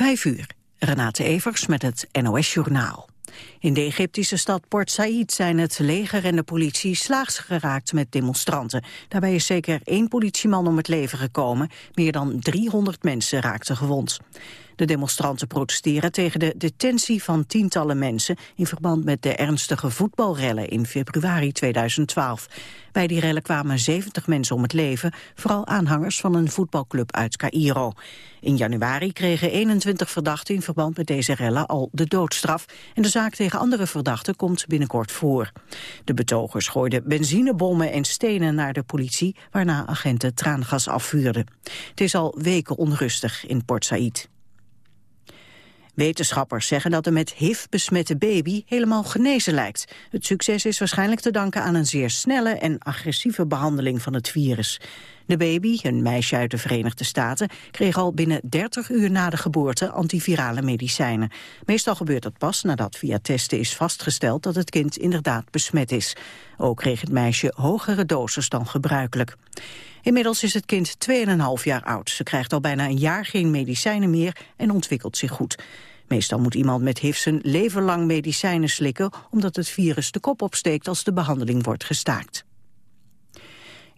Vijf uur. Renate Evers met het NOS Journaal. In de Egyptische stad Port Said zijn het leger en de politie slaags geraakt met demonstranten. Daarbij is zeker één politieman om het leven gekomen. Meer dan 300 mensen raakten gewond. De demonstranten protesteren tegen de detentie van tientallen mensen... in verband met de ernstige voetbalrellen in februari 2012. Bij die rellen kwamen 70 mensen om het leven... vooral aanhangers van een voetbalclub uit Cairo. In januari kregen 21 verdachten in verband met deze rellen al de doodstraf... en de zaak tegen andere verdachten komt binnenkort voor. De betogers gooiden benzinebommen en stenen naar de politie... waarna agenten traangas afvuurden. Het is al weken onrustig in Port Said. Wetenschappers zeggen dat de met HIV besmette baby helemaal genezen lijkt. Het succes is waarschijnlijk te danken aan een zeer snelle en agressieve behandeling van het virus. De baby, een meisje uit de Verenigde Staten, kreeg al binnen 30 uur na de geboorte antivirale medicijnen. Meestal gebeurt dat pas nadat via testen is vastgesteld dat het kind inderdaad besmet is. Ook kreeg het meisje hogere doses dan gebruikelijk. Inmiddels is het kind 2,5 jaar oud. Ze krijgt al bijna een jaar geen medicijnen meer en ontwikkelt zich goed. Meestal moet iemand met HIV zijn leven lang medicijnen slikken... omdat het virus de kop opsteekt als de behandeling wordt gestaakt.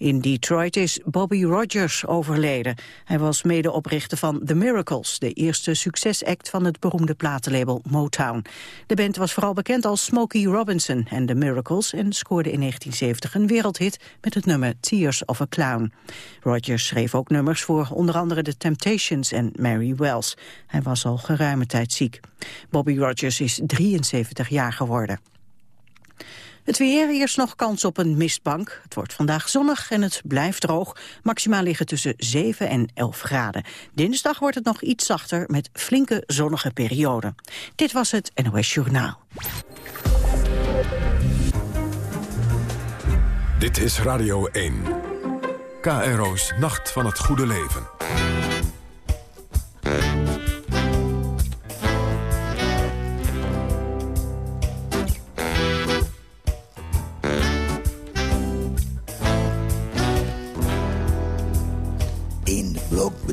In Detroit is Bobby Rogers overleden. Hij was medeoprichter van The Miracles, de eerste succesact van het beroemde platenlabel Motown. De band was vooral bekend als Smokey Robinson en The Miracles en scoorde in 1970 een wereldhit met het nummer Tears of a Clown. Rogers schreef ook nummers voor onder andere The Temptations en Mary Wells. Hij was al geruime tijd ziek. Bobby Rogers is 73 jaar geworden. Het weer, eerst nog kans op een mistbank. Het wordt vandaag zonnig en het blijft droog. Maximaal liggen tussen 7 en 11 graden. Dinsdag wordt het nog iets zachter met flinke zonnige perioden. Dit was het NOS Journaal. Dit is Radio 1. KRO's Nacht van het Goede Leven.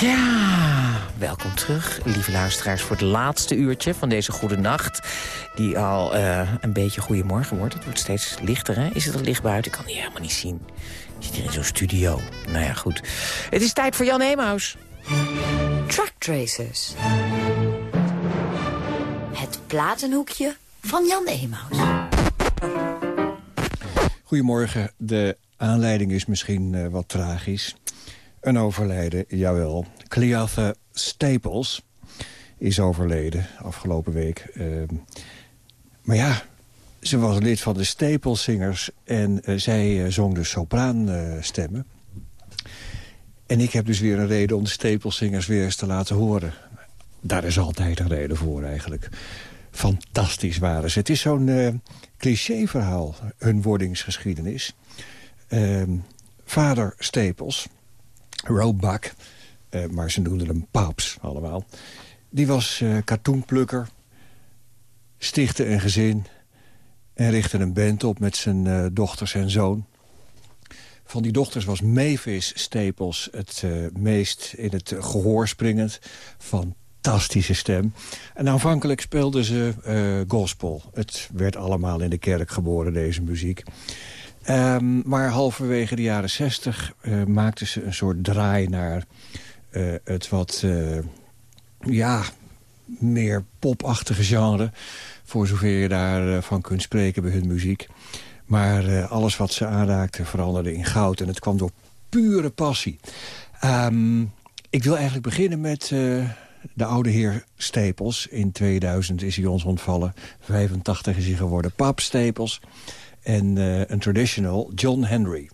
Ja, welkom terug, lieve luisteraars, voor het laatste uurtje van deze goede nacht. Die al uh, een beetje goedemorgen wordt. Het wordt steeds lichter, hè? Is het al licht buiten? Ik kan die helemaal niet zien. Ik zit hier in zo'n studio. Nou ja, goed. Het is tijd voor Jan Emaus. Truck Tracers. Het platenhoekje van Jan Emaus. Goedemorgen. De aanleiding is misschien uh, wat tragisch. Een overlijden, jawel. Cleatha Staples is overleden afgelopen week. Uh, maar ja, ze was lid van de Staples Singers en uh, zij uh, zong dus sopraanstemmen. en ik heb dus weer een reden om de Staples Singers weer eens te laten horen. Daar is altijd een reden voor eigenlijk. Fantastisch waren ze. Het is zo'n clichéverhaal, hun wordingsgeschiedenis. Ehm, vader Staples Roebuck, uh, maar ze noemden hem Paps allemaal. Die was uh, cartoonplukker, stichtte een gezin... en richtte een band op met zijn uh, dochters en zoon. Van die dochters was Mavis Staples het meest in het gehoor springend. Fantastische stem. En aanvankelijk speelden ze gospel. Het werd allemaal in de kerk geboren, deze muziek. Um, maar halverwege de jaren zestig uh, maakten ze een soort draai naar het wat ja, meer popachtige genre. Voor zover je daarvan van kunt spreken bij hun muziek. Maar alles wat ze aanraakte veranderde in goud. En het kwam door pure passie. Ehm, ik wil eigenlijk beginnen met de oude heer Stapels. In 2000 is hij ons ontvallen. 85 is hij geworden. Pap Stapels. En uh, een traditional John Henry.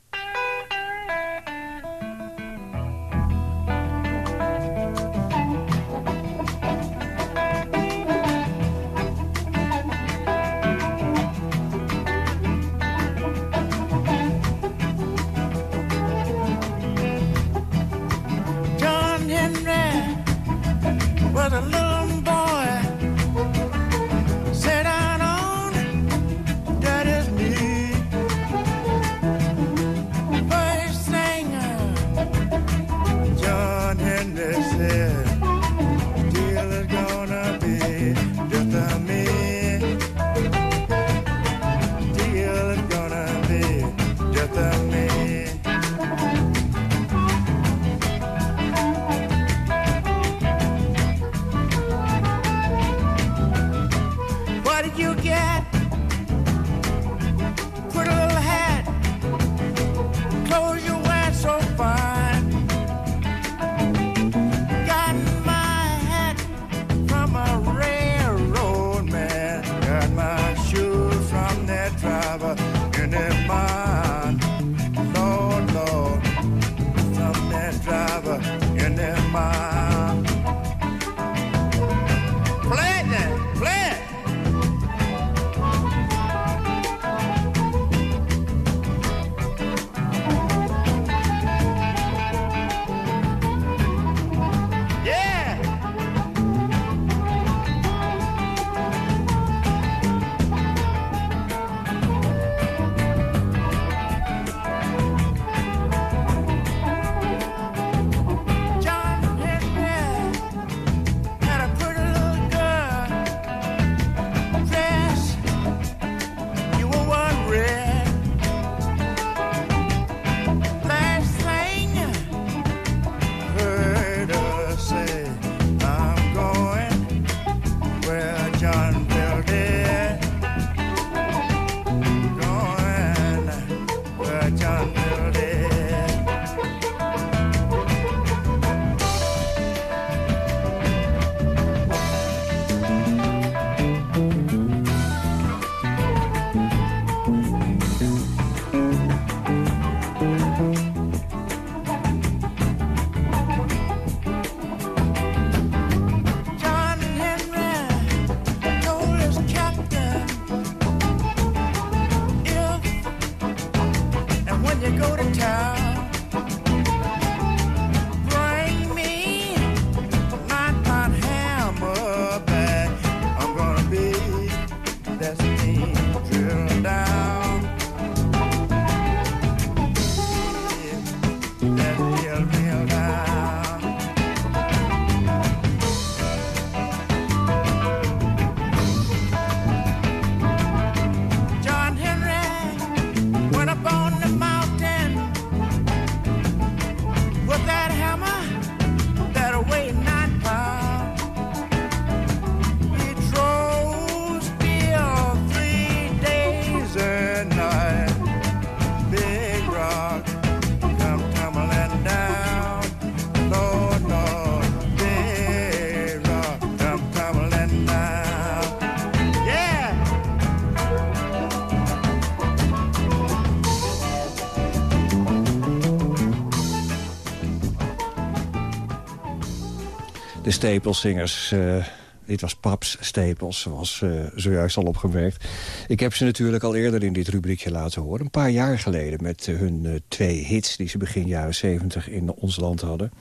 Staples Uh, dit was Paps Staples, zoals uh, zojuist al opgemerkt. Ik heb ze natuurlijk al eerder in dit rubriekje laten horen. Een paar jaar geleden met uh, hun twee hits... die ze begin jaren 70 in ons land hadden.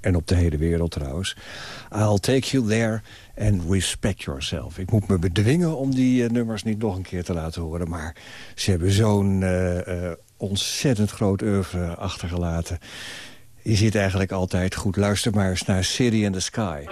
En op de hele wereld trouwens. I'll Take You There and Respect Yourself. Ik moet me bedwingen om die nummers niet nog een keer te laten horen. Maar ze hebben zo'n ontzettend groot oeuvre achtergelaten je ziet eigenlijk altijd goed. Luister maar eens naar City in the Sky.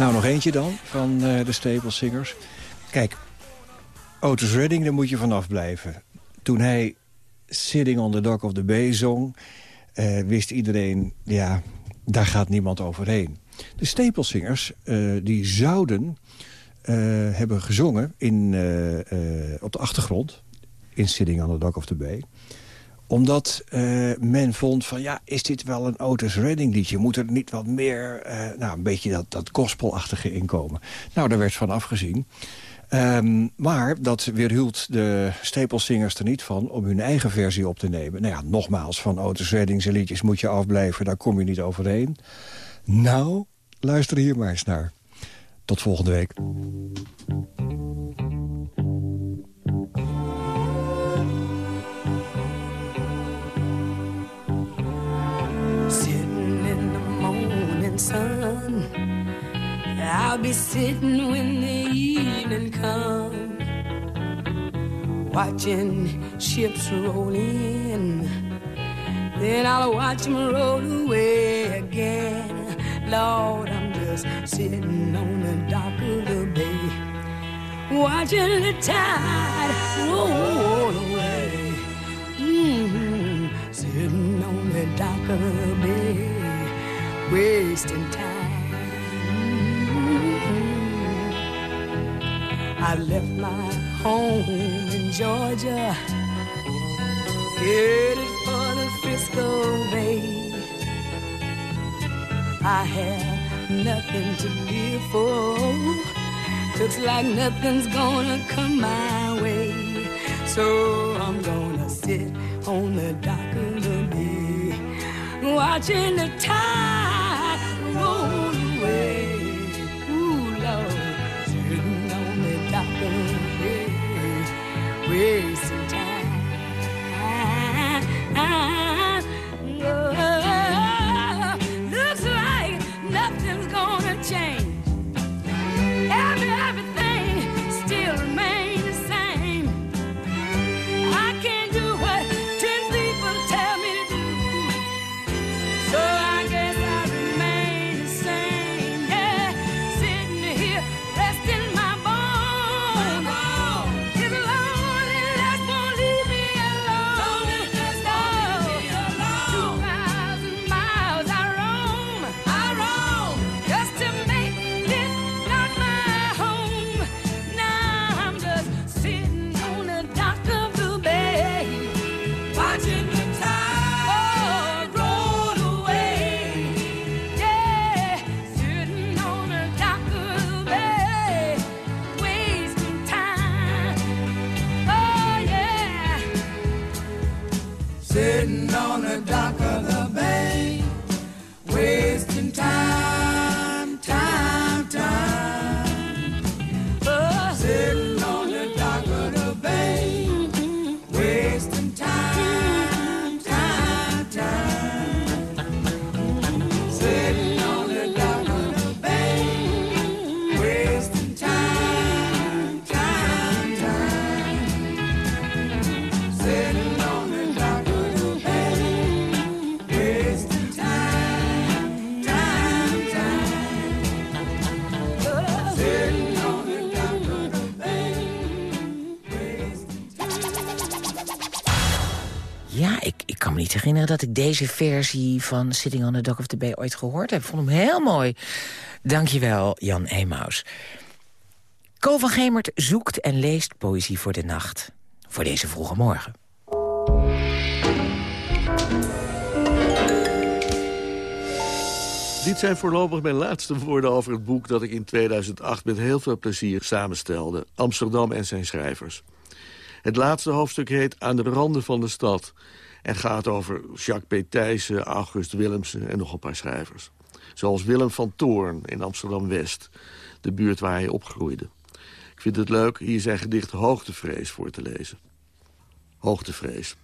Nou, nog eentje dan van uh, de Staple Singers. Kijk, Otis Redding, daar moet je vanaf blijven. Toen hij Sitting on the Dock of the Bay zong... Uh, wist iedereen, ja, daar gaat niemand overheen. De Staple Singers, uh, die zouden hebben gezongen in, op de achtergrond... in Sitting on the Dock of the Bay omdat uh, men vond van, ja, is dit wel een Otis Redding liedje? Moet er niet wat meer, uh, nou, een beetje dat, dat gospelachtige inkomen? Nou, daar werd van afgezien. Um, maar dat weerhield de Staplesingers er niet van om hun eigen versie op te nemen. Nou ja, nogmaals, van Otis Redding zijn liedjes moet je afblijven, daar kom je niet overheen. Nou, luister hier maar eens naar. Tot volgende week. Sun. I'll be sitting when the evening comes, watching ships roll in. Then I'll watch them roll away again. Lord, I'm just sitting on the dock of the bay, watching the tide roll away. Mm-hmm. Sitting on the dock of the bay wasting time. I left my home in Georgia, headed for the Frisco Bay. I have nothing to live for. Looks like nothing's gonna come my way. So I'm gonna sit on the dock of the bay, watching the tide. Herinneren dat ik deze versie van Sitting on the Dock of the Bay ooit gehoord heb. Vond hem heel mooi. Dankjewel, Jan Emaus. Ko van Gemert zoekt en leest poëzie voor de nacht. Voor deze vroege morgen. Dit zijn voorlopig mijn laatste woorden over het boek... dat ik in 2008 met heel veel plezier samenstelde. Amsterdam en zijn schrijvers. Het laatste hoofdstuk heet Aan de randen van de stad... en gaat over Jacques P. Thijssen, August Willemsen en nog een paar schrijvers. Zoals Willem van Toorn in Amsterdam-West, de buurt waar hij opgroeide. Ik vind het leuk hier zijn gedicht Hoogtevrees voor te lezen. Hoogtevrees.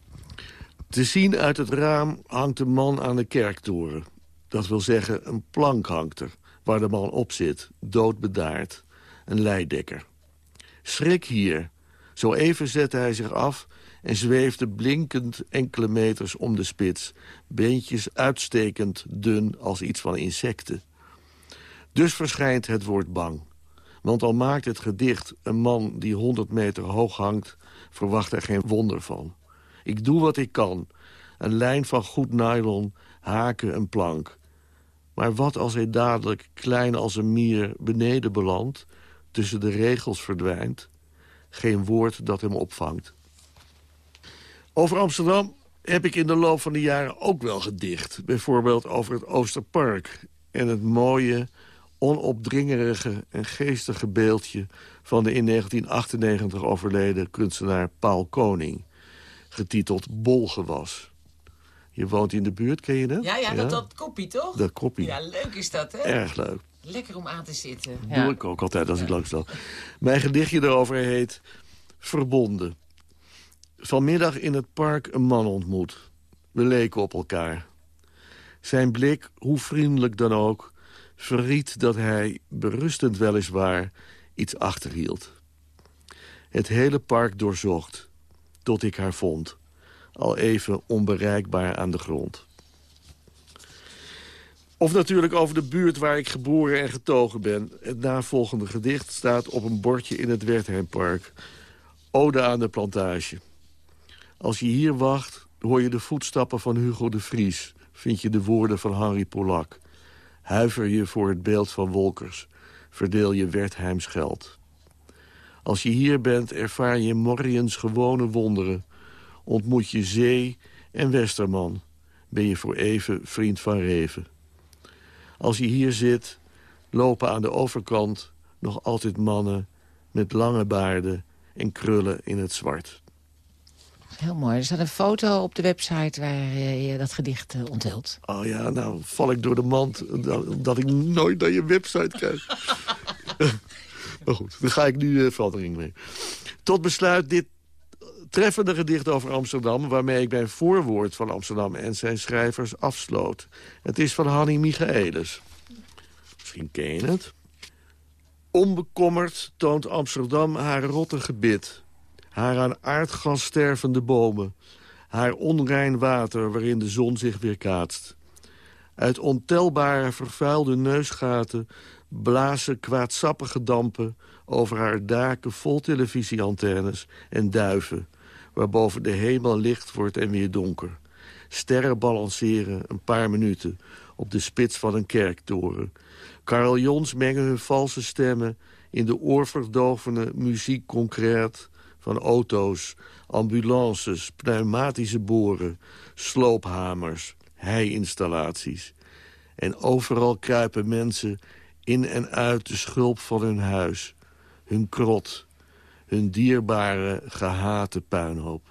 Te zien uit het raam hangt een man aan de kerktoren. Dat wil zeggen, een plank hangt er, waar de man op zit, doodbedaard. Een leidekker. Schrik hier. Zo even zette hij zich af en zweefde blinkend enkele meters om de spits. Beentjes uitstekend dun als iets van insecten. Dus verschijnt het woord bang. Want al maakt het gedicht een man die 100 meter hoog hangt... verwacht er geen wonder van. Ik doe wat ik kan. Een lijn van goed nylon, haken, een plank. Maar wat als hij dadelijk, klein als een mier, beneden belandt... tussen de regels verdwijnt? Geen woord dat hem opvangt. Over Amsterdam heb ik in de loop van de jaren ook wel gedicht. Bijvoorbeeld over het Oosterpark en het mooie, onopdringerige en geestige beeldje... van de in 1998 overleden kunstenaar Paul Koning. Getiteld Bolgewas. Je woont in de buurt, ken je dat? Ja, ja, dat, dat koppie toch? Dat koppie. Ja, leuk is dat, hè? Erg leuk. Lekker om aan te zitten. Doe ik ook altijd als ik langs loop. Mijn gedichtje erover heet Verbonden. Vanmiddag in het park een man ontmoet. We leken op elkaar. Zijn blik, hoe vriendelijk dan ook, verried dat hij, berustend weliswaar, iets achterhield. Het hele park doorzocht, tot ik haar vond. Al even onbereikbaar aan de grond. Of natuurlijk over de buurt waar ik geboren en getogen ben. Het navolgende gedicht staat op een bordje in het Wertheimpark. Ode aan de plantage. Als je hier wacht, hoor je de voetstappen van Hugo de Vries. Vind je de woorden van Henri Polak. Huiver je voor het beeld van Wolkers. Verdeel je Wertheims geld. Als je hier bent, ervaar je Morriens gewone wonderen. Ontmoet je Zee en Westerman. Ben je voor even vriend van Reven. Als je hier zit, lopen aan de overkant nog altijd mannen... met lange baarden en krullen in het zwart. Heel mooi. Er staat een foto op de website waar je dat gedicht eh, onthult. Oh ja, nou val ik door de mand dat, dat ik nooit naar je website kijk. maar goed, daar ga ik nu uh, verandering mee. Tot besluit dit treffende gedicht over Amsterdam... waarmee ik mijn voorwoord van Amsterdam en zijn schrijvers afsloot. Het is van Hanni Michaelis. Misschien ken je het. Onbekommerd toont Amsterdam haar rotte gebit. Haar aan aardgas stervende bomen. Haar onrein water waarin de zon zich weerkaatst. Uit ontelbare vervuilde neusgaten blazen kwaadsappige dampen over haar daken vol televisieantennes en duiven, waarboven de hemel licht wordt en weer donker. Sterren balanceren een paar minuten op de spits van een kerktoren. Carillons mengen hun valse stemmen in de oorverdovende muziek concreet van auto's, ambulances, pneumatische boren, sloophamers, hei-installaties. En overal kruipen mensen in en uit de schulp van hun huis, hun krot, hun dierbare, gehate puinhoop.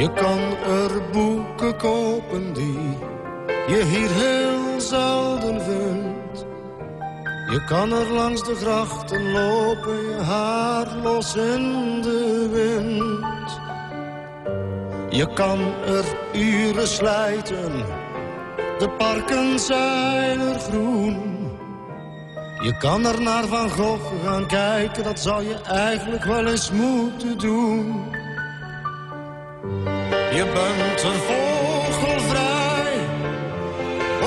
Je kan er boeken kopen die je hier heel zelden vindt. Je kan er langs de grachten lopen, je haar los in de wind. Je kan er uren slijten, de parken zijn er groen. Je kan er naar Van Gogh gaan kijken, dat zou je eigenlijk wel eens moeten doen. Je bent een vogelvrij,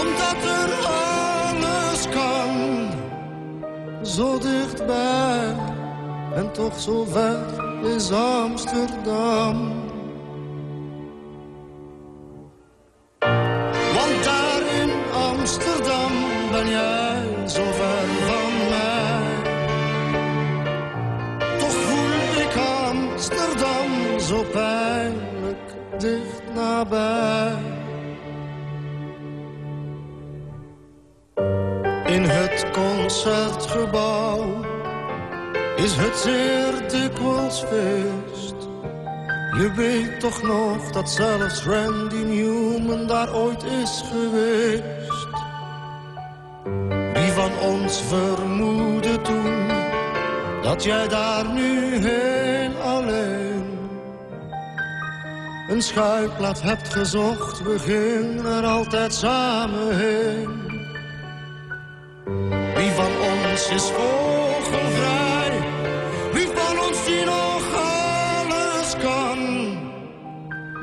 omdat er alles kan. Zo dichtbij en toch zo ver is Amsterdam. Want daar in Amsterdam ben jij zo ver van dicht nabij. In het concertgebouw is het zeer dikwijls feest. Je weet toch nog dat zelfs Randy Newman daar ooit is geweest. Wie van ons vermoedde toen dat jij daar nu heel een schuilplaats hebt gezocht, we gingen er altijd samen heen. Wie van ons is vogelvrij? Wie van ons die nog alles kan?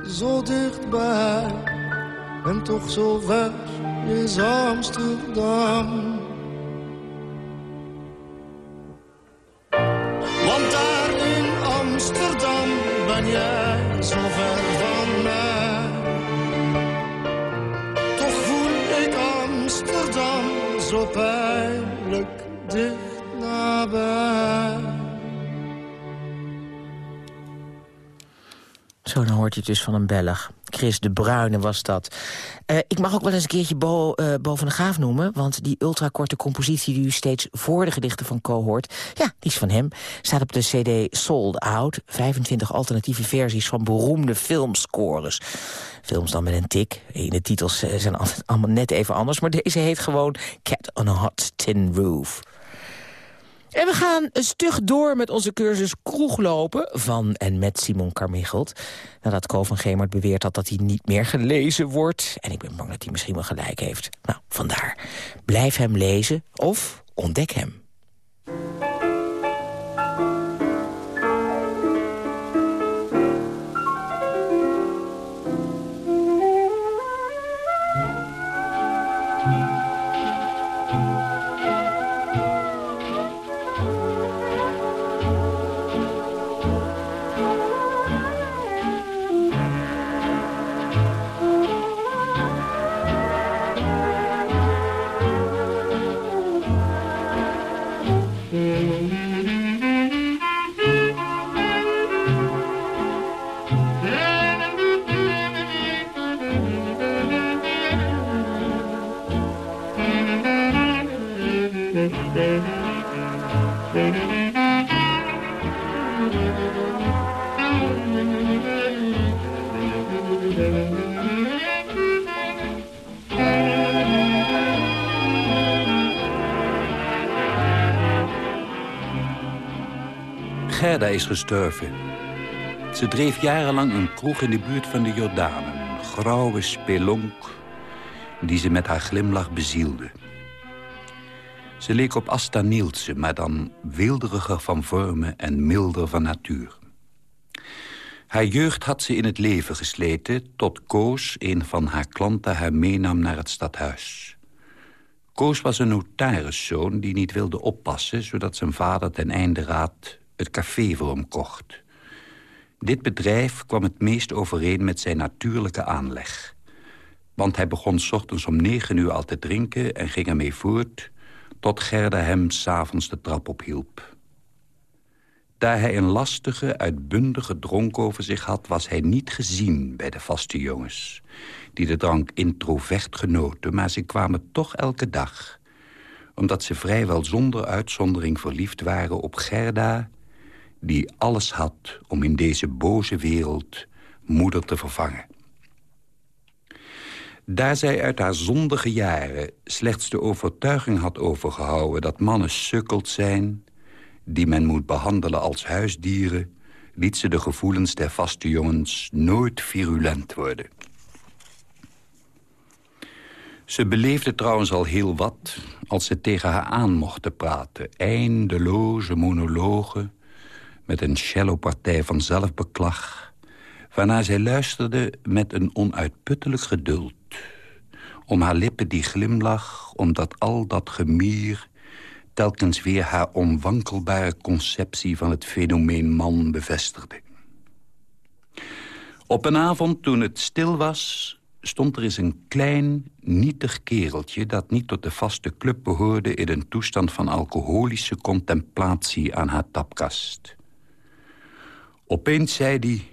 Zo dichtbij en toch zo ver is Amsterdam. Zo, dan hoort je het dus van een Belg. Chris de Bruyne was dat. Eh, ik mag ook wel eens een keertje Bo, eh, Boven de Gaaf noemen... want die ultrakorte compositie die u steeds voor de gedichten van Co hoort... ja, die is van hem. Staat op de cd Sold Out. 25 alternatieve versies van beroemde filmscores. Films dan met een tik. Eh, De titels zijn altijd allemaal net even anders... maar deze heet gewoon Cat on a Hot Tin Roof. En we gaan stug door met onze cursus kroeglopen van en met Simon Carmichelt. Nadat Ko van Gemert beweerd had dat hij niet meer gelezen wordt. En ik ben bang dat hij misschien wel gelijk heeft. Nou, vandaar. Blijf hem lezen of ontdek hem. Is gestorven. Ze dreef jarenlang een kroeg in de buurt van de Jordaan. Een grauwe spelonk die ze met haar glimlach bezielde. Ze leek op Asta Nielsen, maar dan weelderiger van vormen en milder van natuur. Haar jeugd had ze in het leven gesleten... tot Koos, een van haar klanten, haar meenam naar het stadhuis. Koos was een notariszoon die niet wilde oppassen... zodat zijn vader ten einde raad het café voor hem kocht. Dit bedrijf kwam het meest overeen met zijn natuurlijke aanleg. Want hij begon 's ochtends om negen uur al te drinken... en ging ermee voort tot Gerda hem s'avonds de trap ophielp. Daar hij een lastige, uitbundige dronk over zich had... was hij niet gezien bij de vaste jongens... die de drank introvert genoten, maar ze kwamen toch elke dag... omdat ze vrijwel zonder uitzondering verliefd waren op Gerda... die alles had om in deze boze wereld moeder te vervangen. Daar zij uit haar zondige jaren slechts de overtuiging had overgehouden... dat mannen sukkeld zijn, die men moet behandelen als huisdieren... liet ze de gevoelens der vaste jongens nooit virulent worden. Ze beleefde trouwens al heel wat als ze tegen haar aan mochten praten. Eindeloze monologen met een cellopartij van zelfbeklag... waarna zij luisterde met een onuitputtelijk geduld om haar lippen die glimlach, omdat al dat gemier... telkens weer haar onwankelbare conceptie van het fenomeen man bevestigde. Op een avond toen het stil was, stond er eens een klein, nietig kereltje... dat niet tot de vaste club behoorde... in een toestand van alcoholische contemplatie aan haar tapkast. Opeens zei hij...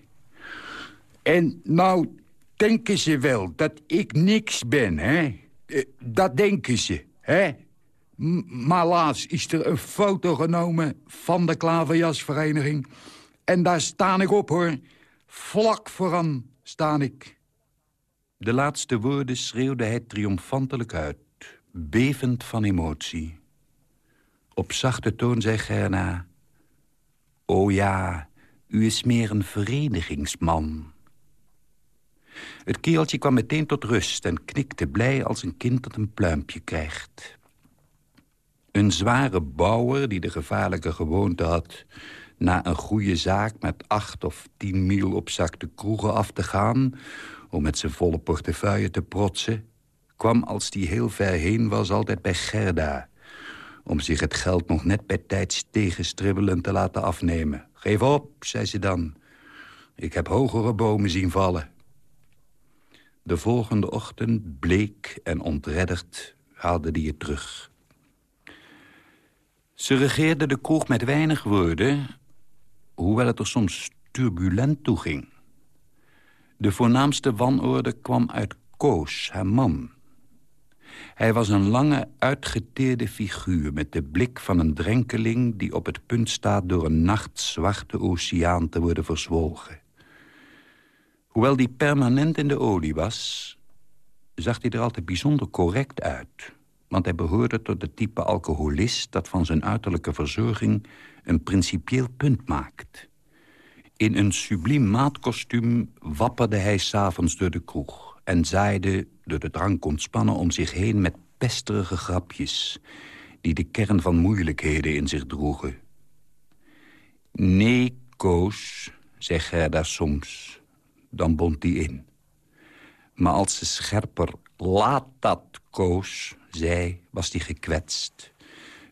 En nou denken ze wel dat ik niks ben, hè? Eh, Dat denken ze, hè? Maar laatst is er een foto genomen van de klaverjasvereniging. En daar sta ik op, hoor. Vlak vooraan sta ik. De laatste woorden schreeuwde hij triomfantelijk uit, bevend van emotie. Op zachte toon zei Gerna... O ja, u is meer een verenigingsman... Het keeltje kwam meteen tot rust en knikte blij als een kind dat een pluimpje krijgt. Een zware bouwer die de gevaarlijke gewoonte had... na een goede zaak met acht of tien mil op zak de kroegen af te gaan... om met zijn volle portefeuille te protsen... kwam als die heel ver heen was altijd bij Gerda... om zich het geld nog net bij tijds tegenstribbelen te laten afnemen. Geef op, zei ze dan. Ik heb hogere bomen zien vallen. De volgende ochtend, bleek en ontredderd, haalde die het terug. Ze regeerde de kroeg met weinig woorden... hoewel het er soms turbulent toeging. De voornaamste wanorde kwam uit Koos, haar man. Hij was een lange, uitgeteerde figuur... met de blik van een drenkeling die op het punt staat... door een nachtzwarte oceaan te worden verzwolgen. Hoewel die permanent in de olie was... zag hij er altijd bijzonder correct uit. Want hij behoorde tot het type alcoholist... dat van zijn uiterlijke verzorging een principieel punt maakt. In een subliem maatkostuum wapperde hij s'avonds door de kroeg... en zaaide, door de drank ontspannen, om zich heen met pesterige grapjes... die de kern van moeilijkheden in zich droegen. Nee, Koos, zei Gerda soms, dan bond die in. Maar als ze scherper laat dat koos, zei, was die gekwetst.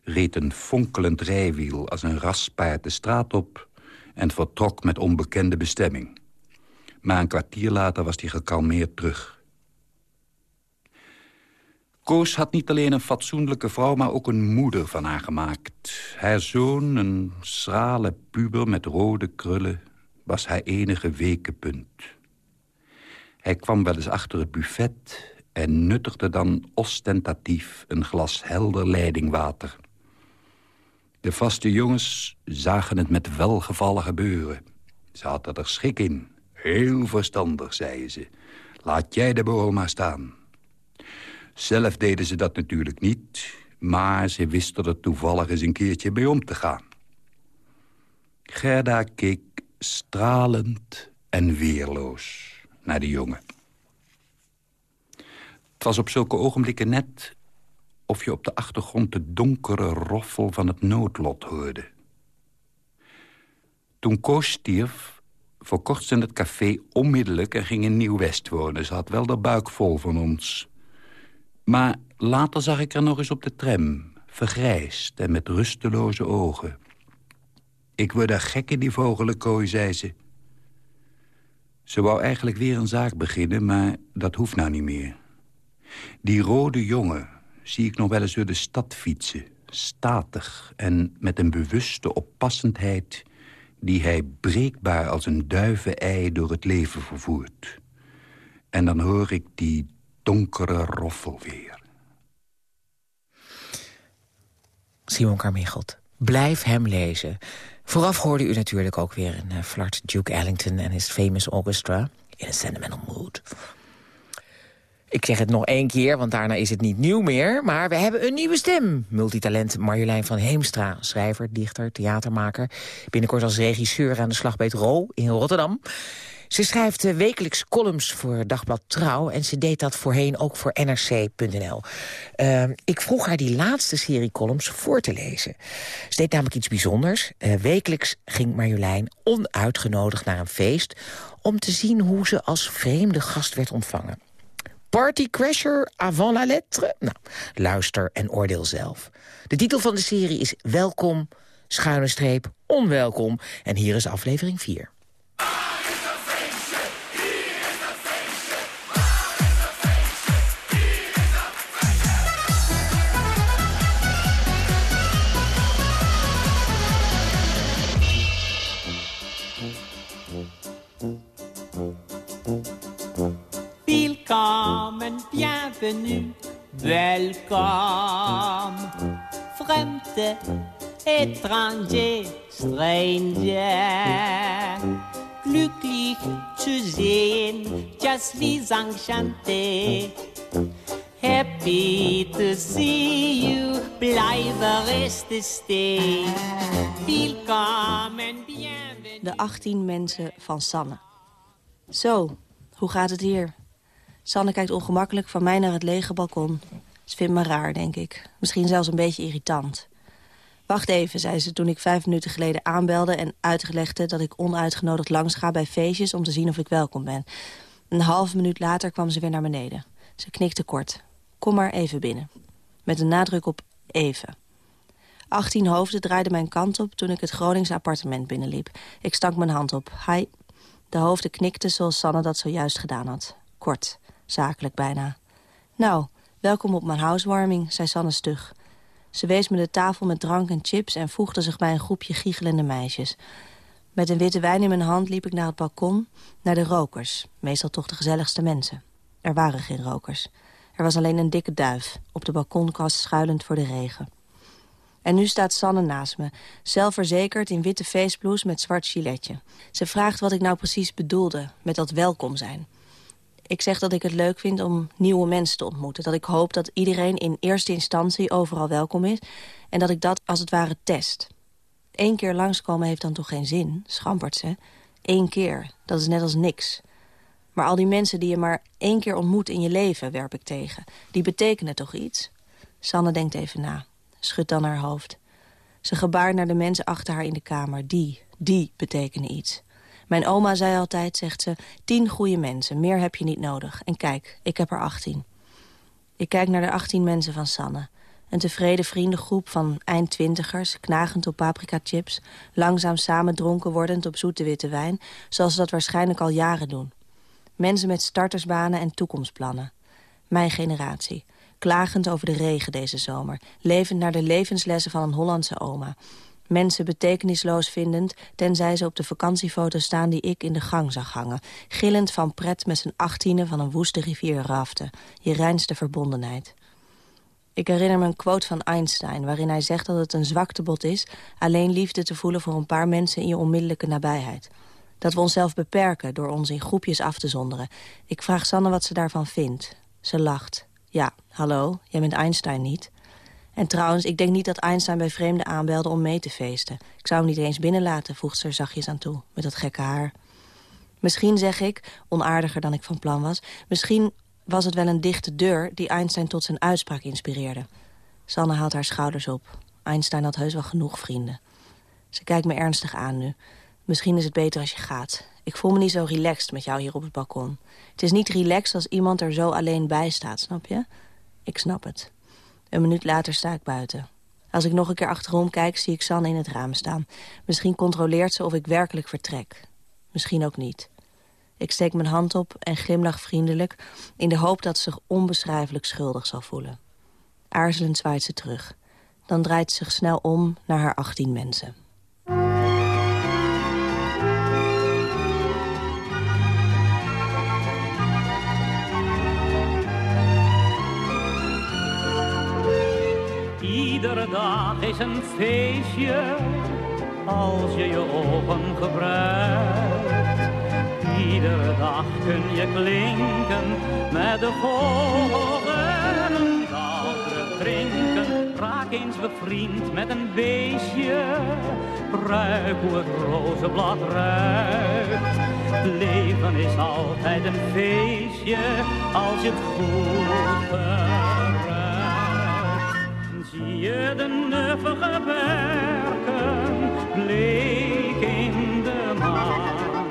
Reed een fonkelend rijwiel als een raspaard de straat op... en vertrok met onbekende bestemming. Maar een kwartier later was hij gekalmeerd terug. Koos had niet alleen een fatsoenlijke vrouw... maar ook een moeder van haar gemaakt. Haar zoon, een schrale puber met rode krullen... was haar enige wekenpunt. Hij kwam wel eens achter het buffet... en nuttigde dan ostentatief een glas helder leidingwater. De vaste jongens zagen het met welgevallen gebeuren. Ze hadden er schik in. Heel verstandig, zeiden ze. Laat jij de boel maar staan. Zelf deden ze dat natuurlijk niet... maar ze wisten er toevallig eens een keertje bij om te gaan. Gerda keek stralend en weerloos naar de jongen. Het was op zulke ogenblikken net of je op de achtergrond de donkere roffel van het noodlot hoorde. Toen Koos stierf, verkocht ze het café onmiddellijk en ging in Nieuw-West wonen. Ze had wel de buik vol van ons. Maar later zag ik haar nog eens op de tram, vergrijsd en met rusteloze ogen. Ik word daar gek in die vogelenkooi, zei ze. Ze wou eigenlijk weer een zaak beginnen, maar dat hoeft nou niet meer. Die rode jongen zie ik nog wel eens door de stad fietsen. Statig en met een bewuste oppassendheid... die hij breekbaar als een duivenei door het leven vervoert. En dan hoor ik die donkere roffel weer. Simon Carmichelt. Blijf hem lezen. Vooraf hoorde u natuurlijk ook weer een uh, flart Duke Ellington en his famous orchestra in a sentimental mood. Ik zeg het nog één keer, want daarna is het niet nieuw meer. Maar we hebben een nieuwe stem. Multitalent Marjolein van Heemstra. Schrijver, dichter, theatermaker. Binnenkort als regisseur aan de slagbeet Ro in Rotterdam. Ze schrijft uh, wekelijks columns voor Dagblad Trouw... en ze deed dat voorheen ook voor nrc.nl. Uh, ik vroeg haar die laatste serie columns voor te lezen. Ze deed namelijk iets bijzonders. Uh, wekelijks ging Marjolein onuitgenodigd naar een feest... om te zien hoe ze als vreemde gast werd ontvangen. Partycrasher avant la lettre? Nou, luister en oordeel zelf. De titel van de serie is Welkom, schuine streep, onwelkom. En hier is aflevering 4. Welcome. Fremde, étranger, stranger. Glücklich zu sehen, just vis enchanté. Happy to see you, blijven rusten stay. Willkommen, bienvenue. De 18 mensen van Sanne. Zo, hoe gaat het hier? Sanne kijkt ongemakkelijk van mij naar het lege balkon. Ze vindt me raar, denk ik. Misschien zelfs een beetje irritant. Wacht even, zei ze toen ik vijf minuten geleden aanbelde... en uitlegde dat ik onuitgenodigd langs ga bij feestjes... om te zien of ik welkom ben. Een halve minuut later kwam ze weer naar beneden. Ze knikte kort. Kom maar even binnen. Met een nadruk op even. Achttien hoofden draaiden mijn kant op toen ik het Groningse appartement binnenliep. Ik stak mijn hand op. Hi. De hoofden knikten zoals Sanne dat zojuist gedaan had. Kort, zakelijk bijna. Nou, welkom op mijn housewarming, zei Sanne stug. Ze wees me de tafel met drank en chips... en voegde zich bij een groepje giechelende meisjes. Met een witte wijn in mijn hand liep ik naar het balkon... naar de rokers, meestal toch de gezelligste mensen. Er waren geen rokers. Er was alleen een dikke duif, op de balkonkast schuilend voor de regen. En nu staat Sanne naast me, zelfverzekerd in witte feestblouse met zwart giletje. Ze vraagt wat ik nou precies bedoelde met dat welkom zijn. Ik zeg dat ik het leuk vind om nieuwe mensen te ontmoeten. Dat ik hoop dat iedereen in eerste instantie overal welkom is. En dat ik dat als het ware test. Eén keer langskomen heeft dan toch geen zin, schampert ze. Eén keer, dat is net als niks. Maar al die mensen die je maar één keer ontmoet in je leven, werp ik tegen. Die betekenen toch iets? Sanne denkt even na, schudt dan haar hoofd. Ze gebaart naar de mensen achter haar in de kamer. Die, die betekenen iets. Mijn oma zei altijd, zegt ze, tien goede mensen, meer heb je niet nodig. En kijk, ik heb er achttien. Ik kijk naar de achttien mensen van Sanne. Een tevreden vriendengroep van eindtwintigers, knagend op paprika chips... langzaam samen dronken wordend op zoete witte wijn... zoals ze dat waarschijnlijk al jaren doen. Mensen met startersbanen en toekomstplannen. Mijn generatie. Klagend over de regen deze zomer. Levend naar de levenslessen van een Hollandse oma. Mensen betekenisloos vindend, tenzij ze op de vakantiefoto staan die ik in de gang zag hangen. Gillend van pret met zijn achttiende van een woeste rivier rafte. Je reinste verbondenheid. Ik herinner me een quote van Einstein waarin hij zegt dat het een zwaktebod is... alleen liefde te voelen voor een paar mensen in je onmiddellijke nabijheid. Dat we onszelf beperken door ons in groepjes af te zonderen. Ik vraag Sanne wat ze daarvan vindt. Ze lacht. Ja, hallo, jij bent Einstein niet. En trouwens, ik denk niet dat Einstein bij vreemden aanbelde om mee te feesten. Ik zou hem niet eens binnenlaten, voegt ze er zachtjes aan toe, met dat gekke haar. Misschien, zeg ik, onaardiger dan ik van plan was... misschien was het wel een dichte deur die Einstein tot zijn uitspraak inspireerde. Sanne haalt haar schouders op. Einstein had heus wel genoeg vrienden. Ze kijkt me ernstig aan nu. Misschien is het beter als je gaat. Ik voel me niet zo relaxed met jou hier op het balkon. Het is niet relaxed als iemand er zo alleen bij staat, snap je? Ik snap het. Een minuut later sta ik buiten. Als ik nog een keer achterom kijk, zie ik Sanne in het raam staan. Misschien controleert ze of ik werkelijk vertrek. Misschien ook niet. Ik steek mijn hand op en glimlach vriendelijk... in de hoop dat ze zich onbeschrijfelijk schuldig zal voelen. Aarzelend zwaait ze terug. Dan draait ze zich snel om naar haar achttien mensen. Iedere dag is een feestje als je je ogen gebruikt. Iedere dag kun je klinken met de dag drinken. Raak eens bevriend met een beestje, ruik hoe het rozenblad ruikt. Leven is altijd een feestje als je het goed. Je de nuffige berken, bleek in de maan.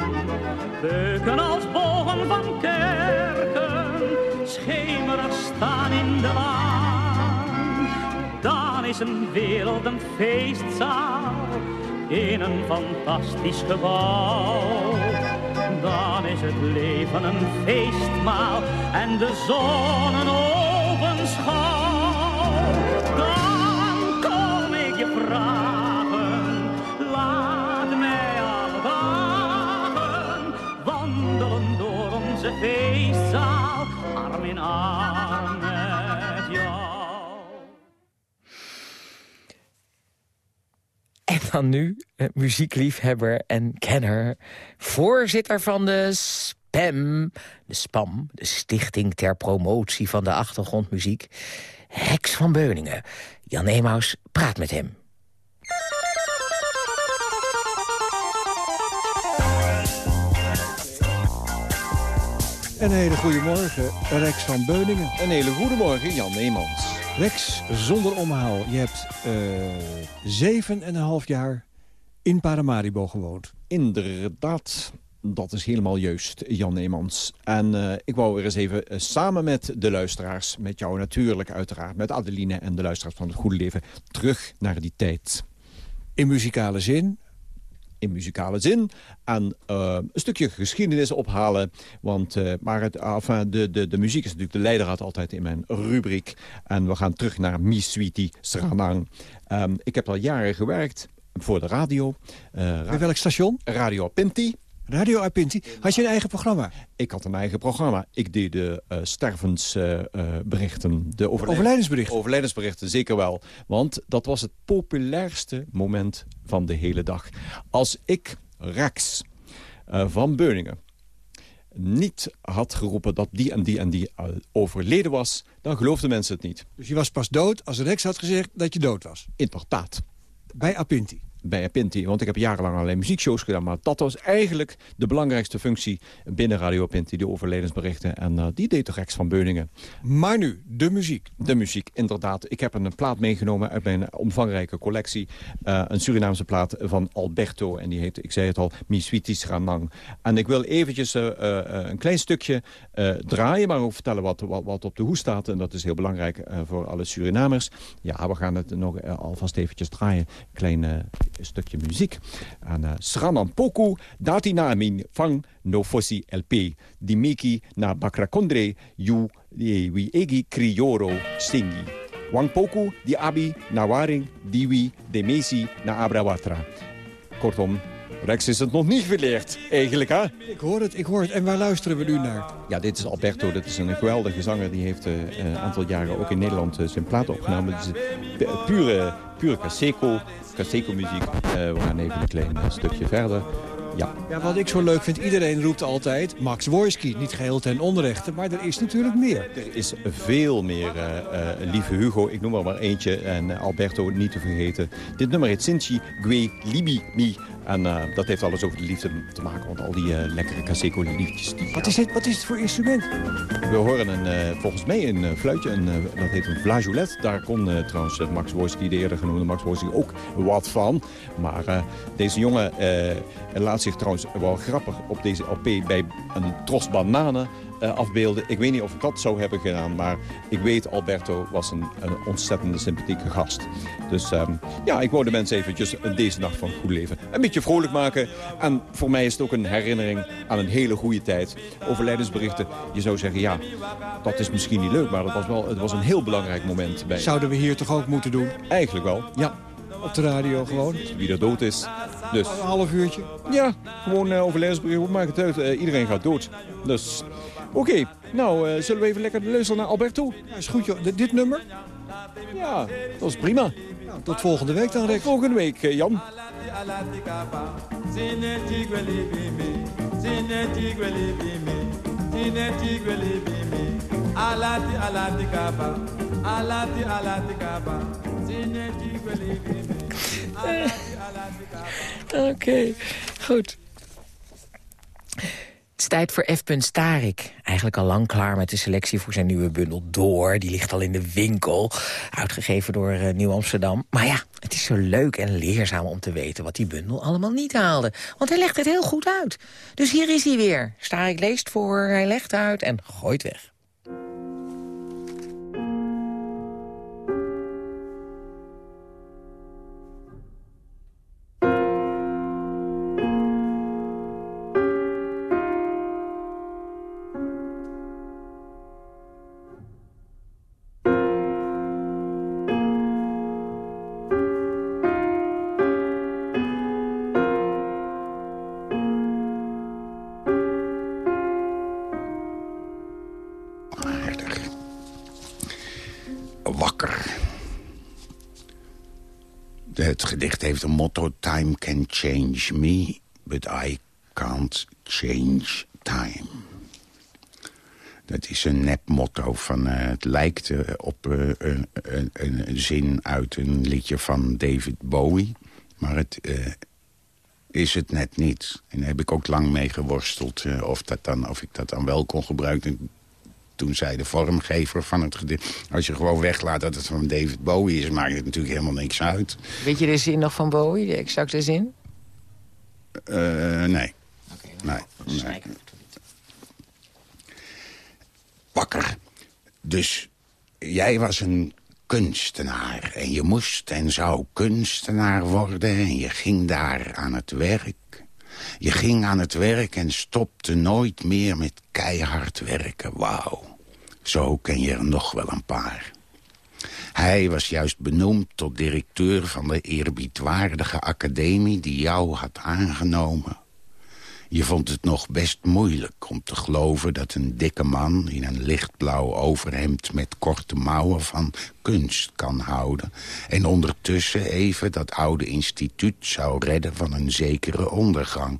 Beuken als bogen van kerken, schemerig staan in de laan. Dan is een wereld een feestzaal, in een fantastisch gebouw. Dan is het leven een feestmaal en de zon een dan nu, eh, muziekliefhebber en kenner, voorzitter van de SPAM, de SPAM, de Stichting ter Promotie van de Achtergrondmuziek, Hex van Beuningen. Jan Emaus praat met hem. Een hele goede morgen, Rex van Beuningen. Een hele goede morgen, Jan Neemans. Rex, zonder omhaal. Je hebt eh, zeven en een half jaar in Paramaribo gewoond. Inderdaad, dat is helemaal juist, Jan Neemans. En eh, ik wou weer eens even eh, samen met de luisteraars... met jou natuurlijk uiteraard, met Adeline en de luisteraars van het Goede Leven... terug naar die tijd. In muzikale zin? In muzikale zin. En eh, een stukje geschiedenis ophalen. Want, eh, maar het, enfin, de, de, de muziek is natuurlijk de leidraad altijd in mijn rubriek. En we gaan terug naar Mi Sweetie Sranang. Ehm, ik heb al jaren gewerkt voor de radio. Uh, Bij welk station? Radio Pinti. Radio Apinti. Had je een eigen programma? Ik had een eigen programma. Ik deed de uh, stervensberichten. de overlijdensberichten? Overlijdensberichten, zeker wel. Want dat was het populairste moment van de hele dag. Als ik Rex uh, van Beuningen niet had geroepen dat die en die en die overleden was... dan geloofden mensen het niet. Dus je was pas dood als Rex had gezegd dat je dood was? Inderdaad. Bij Apinti? Bij Pinti. Want ik heb jarenlang alleen muziekshows gedaan. Maar dat was eigenlijk de belangrijkste functie binnen Radio Pinti. De overledensberichten. En uh, die deed de Rex van Beuningen. Maar nu, de muziek. De muziek, inderdaad. Ik heb een plaat meegenomen uit mijn omvangrijke collectie. Uh, een Surinaamse plaat van Alberto. En die heet, ik zei het al, Mi Sweeties Ranang. En ik wil eventjes uh, een klein stukje draaien. Maar ook vertellen wat, wat, wat, op de hoes staat. En dat is heel belangrijk voor alle Surinamers. Ja, we gaan het nog alvast eventjes draaien. Klein een stukje muziek. En uh, Sranan Poku, dati na min fang no fossi LP. Di miki na bakrakondre yu wi egi krioro singi. Wang Poku, di abi na waring diwi de mesi na abrawatra. Kortom, Rex is het nog niet verleerd, eigenlijk, hè? Ik hoor het, ik hoor het. En waar luisteren we nu naar? Ja, dit is Alberto. Dat is een geweldige zanger. Die heeft uh, een aantal jaren ook in Nederland uh, zijn plaat opgenomen. Het is pure, pure Caseco, Caseco muziek. Uh, we gaan even een klein stukje verder. Ja. ja, wat ik zo leuk vind, iedereen roept altijd Max Wojski. Niet geheel ten onrechte, maar er is natuurlijk meer. Er is veel meer, uh, uh, lieve Hugo. Ik noem er maar eentje. En Alberto niet te vergeten. Dit nummer heet Sinchi Gue Libi Mi. En uh, dat heeft alles over de liefde te maken. Want al die uh, lekkere Caseco liedjes. Die, wat, is dit, wat is het voor instrument? We horen een, uh, volgens mij een fluitje. Een, dat heet een flageolet. Daar kon trouwens Max Wojski, de eerder genoemde Max Wojski, ook wat van. Maar deze jongen laat zich trouwens wel grappig op deze LP bij een tros bananen afbeelden. Ik weet niet of ik dat zou hebben gedaan, maar ik weet Alberto was een, een ontzettende sympathieke gast. Dus um, ja, ik wou de mensen eventjes deze nacht van goed leven een beetje vrolijk maken. En voor mij is het ook een herinnering aan een hele goede tijd. Overlijdensberichten, je zou zeggen, ja, dat is misschien niet leuk, maar het was, wel, het was een heel belangrijk moment. Bij... Zouden we hier toch ook moeten doen? Eigenlijk wel, ja. Op de radio gewoon? Wie er dood is. Dus. Een half uurtje? Ja, gewoon uh, overlijdensberichten, maakt het uit. Uh, iedereen gaat dood. Dus... Oké, okay, nou, uh, zullen we even lekker luisteren naar Alberto? Ja, is goed, joh. D dit nummer? Ja, dat is prima. Tot volgende week dan, Rick. Volgende week, uh, Jan. Oké, okay, goed. Het is tijd voor F. Starik. Eigenlijk al lang klaar met de selectie voor zijn nieuwe bundel Door. Die ligt al in de winkel, uitgegeven door uh, Nieuw Amsterdam. Maar ja, het is zo leuk en leerzaam om te weten wat die bundel allemaal niet haalde. Want hij legt het heel goed uit. Dus hier is hij weer. Starik leest voor, hij legt uit en gooit weg. Heeft een motto... Time can change me, but I can't change time. Dat is een nep motto van... Uh, het lijkt uh, op uh, een, een, zin uit een liedje van David Bowie. Maar het is het net niet. En daar heb ik ook lang mee geworsteld eh, of, dat dan, of ik dat dan wel kon gebruiken. Toen zei de vormgever van het gedicht... als je gewoon weglaat dat het van David Bowie is... maakt het natuurlijk helemaal niks uit. Weet je de zin nog van Bowie, de exacte zin? Eh, nee. nee. nee. Wakker. Dus jij was een kunstenaar. En je moest en zou kunstenaar worden. En je ging daar aan het werk. Je ging aan het werk en stopte nooit meer met keihard werken. Wauw. Zo ken je er nog wel een paar. Hij was juist benoemd tot directeur van de eerbiedwaardige academie... die jou had aangenomen. Je vond het nog best moeilijk om te geloven dat een dikke man... in een lichtblauw overhemd met korte mouwen van kunst kan houden... en ondertussen even dat oude instituut zou redden van een zekere ondergang.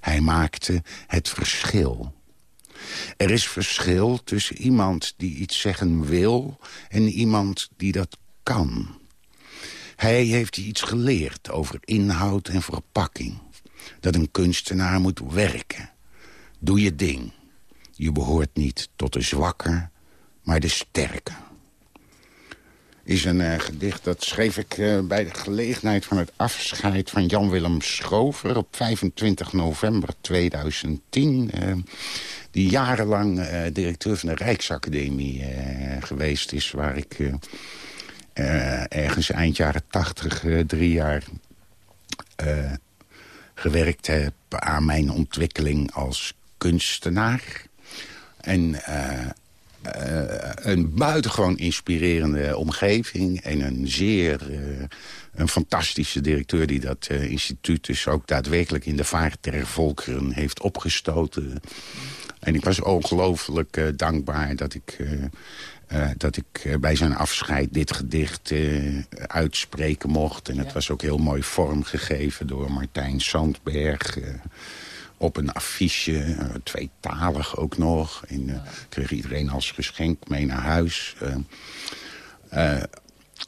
Hij maakte het verschil. Er is verschil tussen iemand die iets zeggen wil... en iemand die dat kan. Hij heeft iets geleerd over inhoud en verpakking dat een kunstenaar moet werken. Doe je ding. Je behoort niet tot de zwakker, maar de sterke. Is een uh, gedicht dat schreef ik uh, bij de gelegenheid van het afscheid van Jan-Willem Schrover... op 25 november 2010, uh, die jarenlang directeur van de Rijksacademie geweest is... waar ik ergens eind jaren 80 drie jaar gewerkt heb aan mijn ontwikkeling als kunstenaar. En uh, uh, een buitengewoon inspirerende omgeving. En een zeer uh, een fantastische directeur die dat instituut dus ook daadwerkelijk in de vaart der volkeren heeft opgestoten. En ik was ongelooflijk dankbaar dat ik uh, dat ik uh, bij zijn afscheid dit gedicht uh, uitspreken mocht. En het was ook heel mooi vormgegeven door Martijn Sandberg... op een affiche, tweetalig ook nog. En kreeg iedereen als geschenk mee naar huis.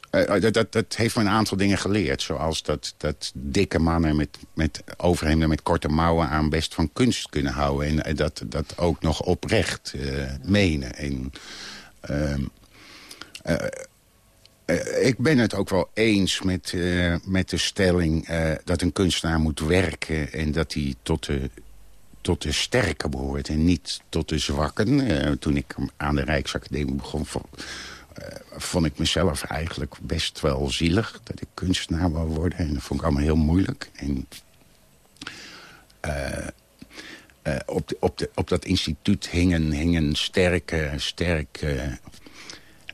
Dat, dat, dat, heeft me een aantal dingen geleerd. Zoals dat, dat dikke mannen met, met overhemden met korte mouwen aan best van kunst kunnen houden. En dat, dat ook nog oprecht menen. En, ik ben het ook wel eens met, met de stelling dat een kunstenaar moet werken... en dat hij tot de, tot de sterke behoort en niet tot de zwakken. toen ik aan de Rijksacademie begon... vond ik mezelf eigenlijk best wel zielig dat ik kunstenaar wou worden. En dat vond ik allemaal heel moeilijk. En... op, de, op, de, op dat instituut hingen, hingen sterke, sterke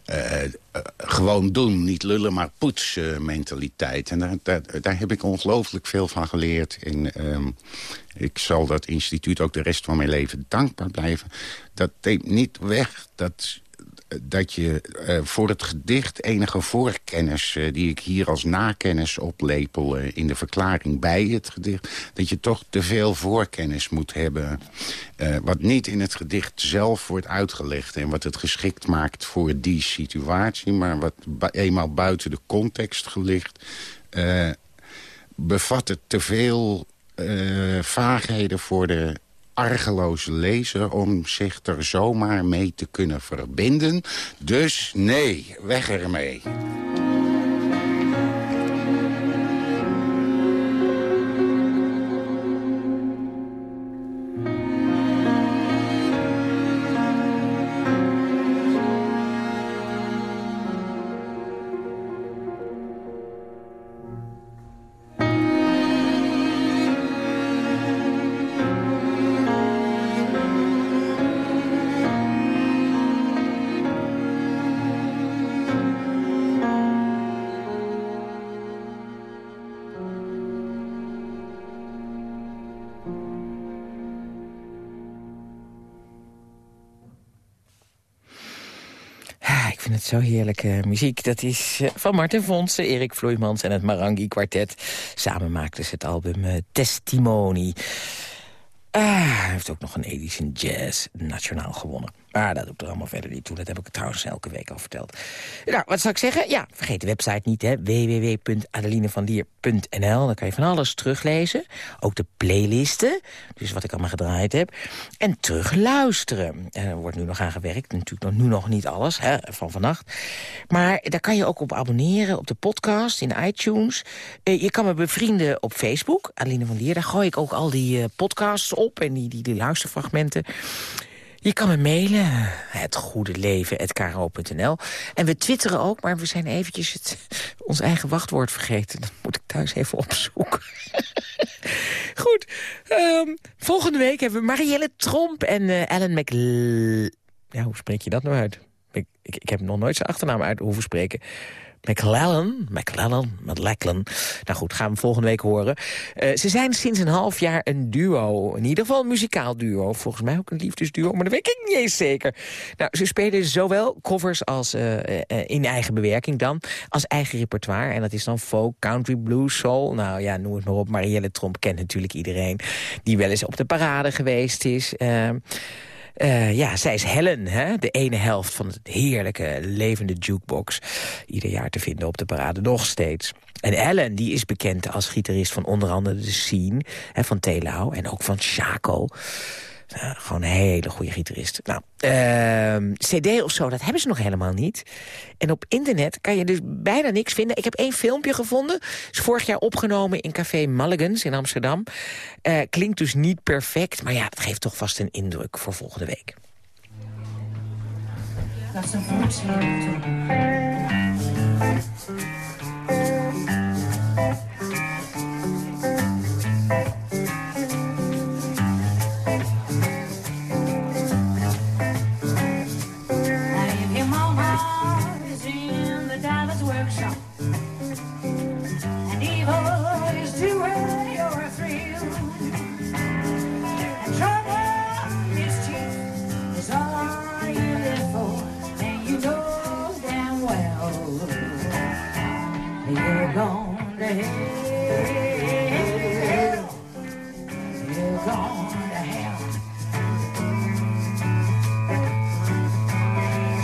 uh, uh, gewoon doen, niet lullen, maar poetsen mentaliteit. En daar, daar, daar, heb ik ongelooflijk veel van geleerd. En ehm, ik zal dat instituut ook de rest van mijn leven dankbaar blijven. Dat neemt niet weg dat dat je uh, voor het gedicht enige voorkennis... Uh, die ik hier als nakennis oplepel uh, in de verklaring bij het gedicht... dat je toch te veel voorkennis moet hebben... wat niet in het gedicht zelf wordt uitgelegd... en wat het geschikt maakt voor die situatie... maar wat eenmaal buiten de context gelicht... bevat het te veel vaagheden voor de argeloos lezer om zich er zomaar mee te kunnen verbinden. Dus nee, weg ermee. Zo heerlijke muziek. Dat is eh, van Martin Vonsen, Erik Vloeimans en het Marangi Quartet. Samen maakten ze het album uh, Testimony. Ah, hij heeft ook nog een Edison Jazz Nationaal gewonnen. Maar dat doe ik er allemaal verder niet toe. Dat heb ik trouwens elke week al verteld. Nou, wat zou ik zeggen? Ja, vergeet de website niet, hè. www.adelinevandier.nl. Daar kan je van alles teruglezen. Ook de playlisten. Dus wat ik allemaal gedraaid heb. En terugluisteren. En er wordt nu nog aan gewerkt. Natuurlijk nog, nu nog niet alles, hè, van vannacht. Maar daar kan je ook op abonneren op de podcast in iTunes. Eh, je kan me bevrienden op Facebook, Adeline van Dier. Daar gooi ik ook al die eh, podcasts op en die, die, die luisterfragmenten. Je kan me mailen, het goede leven, En we twitteren ook, maar we zijn eventjes het, ons eigen wachtwoord vergeten. Dat moet ik thuis even opzoeken. Goed, ehm, volgende week hebben we Marielle Tromp en eh Ellen Mc... Ja, hoe spreek je dat nou uit? Ik, ik, ik heb nog nooit zijn achternaam uit hoeven spreken. McLellan, McLellan, McLachlan. Nou goed, gaan we volgende week horen. Eh, ze zijn sinds een half jaar een duo. In ieder geval een muzikaal duo. Volgens mij ook een liefdesduo, maar dat weet ik niet eens zeker. Nou, ze spelen zowel covers als eh, eh, in eigen bewerking dan... als eigen repertoire. En dat is dan folk, country, blues, soul. Nou ja, noem het maar op. Marielle Tromp kent natuurlijk iedereen... die wel eens op de parade geweest is... Uh, ja, zij is Helen, hè? de ene helft van het heerlijke levende jukebox. Ieder jaar te vinden op de parade, nog steeds. En Ellen, die is bekend als gitarist van onder andere de Scene... Hè, van Telau en ook van Chaco. Gewoon een hele goede gitarist. Nou, uh, cd of zo, dat hebben ze nog helemaal niet. En op internet kan je dus bijna niks vinden. Ik heb één filmpje gevonden. is vorig jaar opgenomen in Café Mulligans in Amsterdam. Uh, klinkt dus niet perfect, maar ja, het geeft toch vast een indruk voor volgende week. Going to hell. You're going to hell.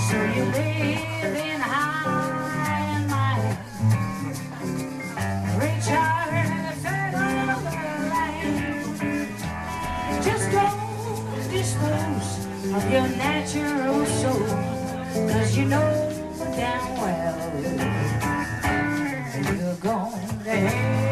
So you live in high and mighty, federal. Just don't dispose of your natural soul, cause you know damn well you're going to hell.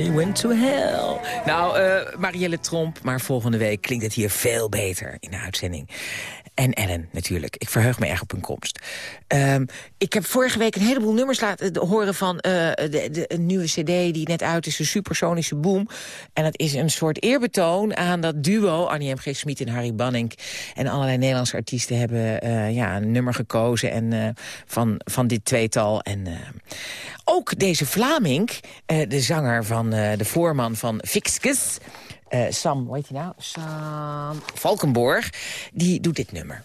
He went to hell. Nou, eh, Marielle Tromp, maar volgende week klinkt het hier veel beter in de uitzending. En Ellen natuurlijk. Ik verheug me erg op hun komst. Ehm, ik heb vorige week een heleboel nummers laten horen van eh, de, de, een nieuwe cd die net uit is, een supersonische boom. En dat is een soort eerbetoon aan dat duo, Annie M. G. Smit en Harry Banning. En allerlei Nederlandse artiesten hebben eh, ja, een nummer gekozen en, eh, van, van dit tweetal. En ook deze Vlaming, de zanger van de voorman van Fixkes... Sam, hoe heet hij nou? Sam Valkenborg, die doet dit nummer.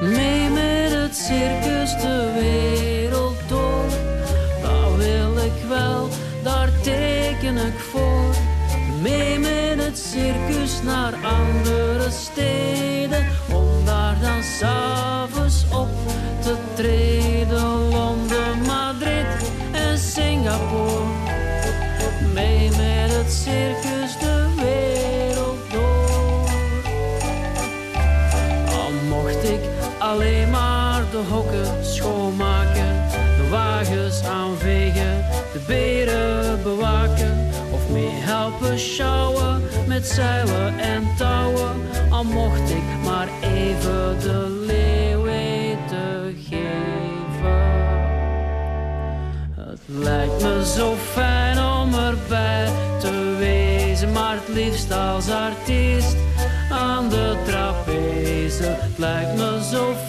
Mee met het circus de wereld door. Daar wil ik wel, daar teken ik voor. Mee met het circus naar andere steden. Om daar dan s'avonds op te treden. Singapore. Mee met het circus de wereld door. Al mocht ik alleen maar de hokken schoonmaken, de wagens aanvegen, de beren bewaken. Of mee helpen sjouwen met zeilen en touwen. Al mocht ik maar even de lijkt me zo fijn om erbij te wezen, maar het liefst als artiest aan de trapeze. Lijkt me zo fijn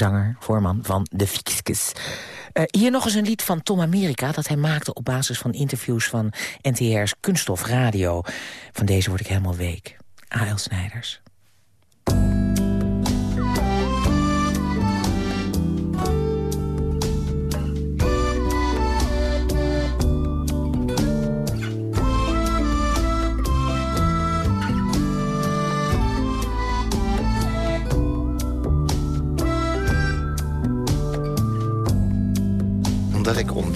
zanger, voorman van De Fixkes. Eh, hier nog eens een lied van Tom America... dat hij maakte op basis van interviews van NTR's Kunststof Radio. Van deze word ik helemaal week. A.L. Snijders.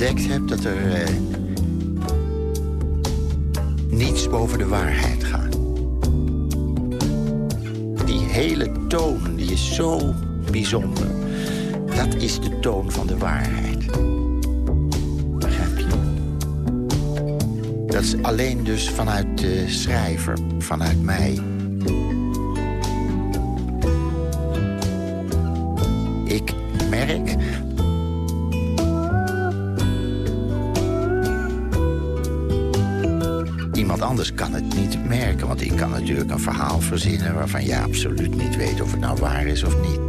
Heb dat er eh, niets boven de waarheid gaat. Die hele toon, die is zo bijzonder. Dat is de toon van de waarheid. Begrijp je? Dat is alleen dus vanuit de schrijver, vanuit mij. Ik merk kan het niet merken, want ik kan natuurlijk een verhaal verzinnen waarvan je absoluut niet weet of het nou waar is of niet.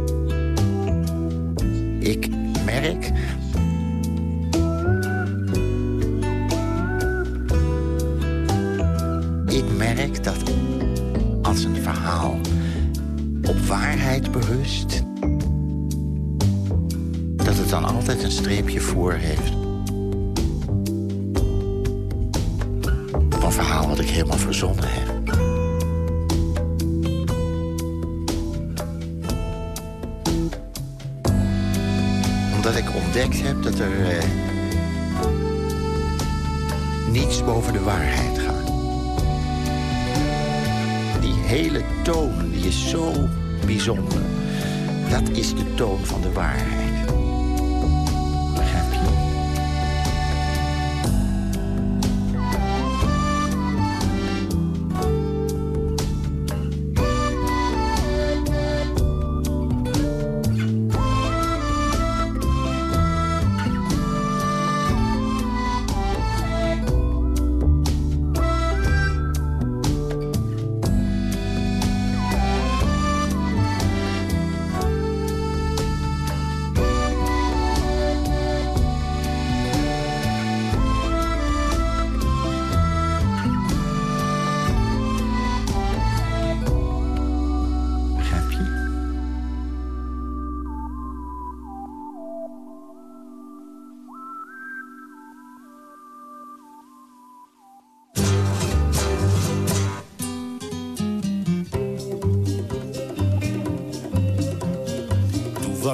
Is de toon van de waarheid.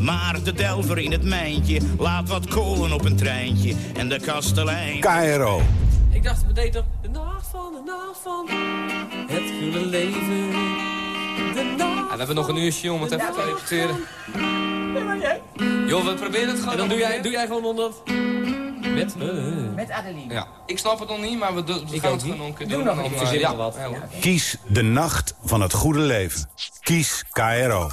Maar de delver in het mijntje laat wat kolen op een treintje. En de kastelein... KRO. Ik dacht, we deden toch de nacht van, de nacht van het gulle leven. De nacht we hebben nog een uurtje om het even te repeteren. Joh, we proberen het gewoon. En dan doe jij, doe jij gewoon onder... Met... Met Adeline. Ja. Ik snap het nog niet, maar we, doen- we Ik gaan het gewoon niet. nog een keer Doe doen. nog Dan, een keer. Ja. nog wat. Ja. Kies de nacht van het goede leven. Kies KRO.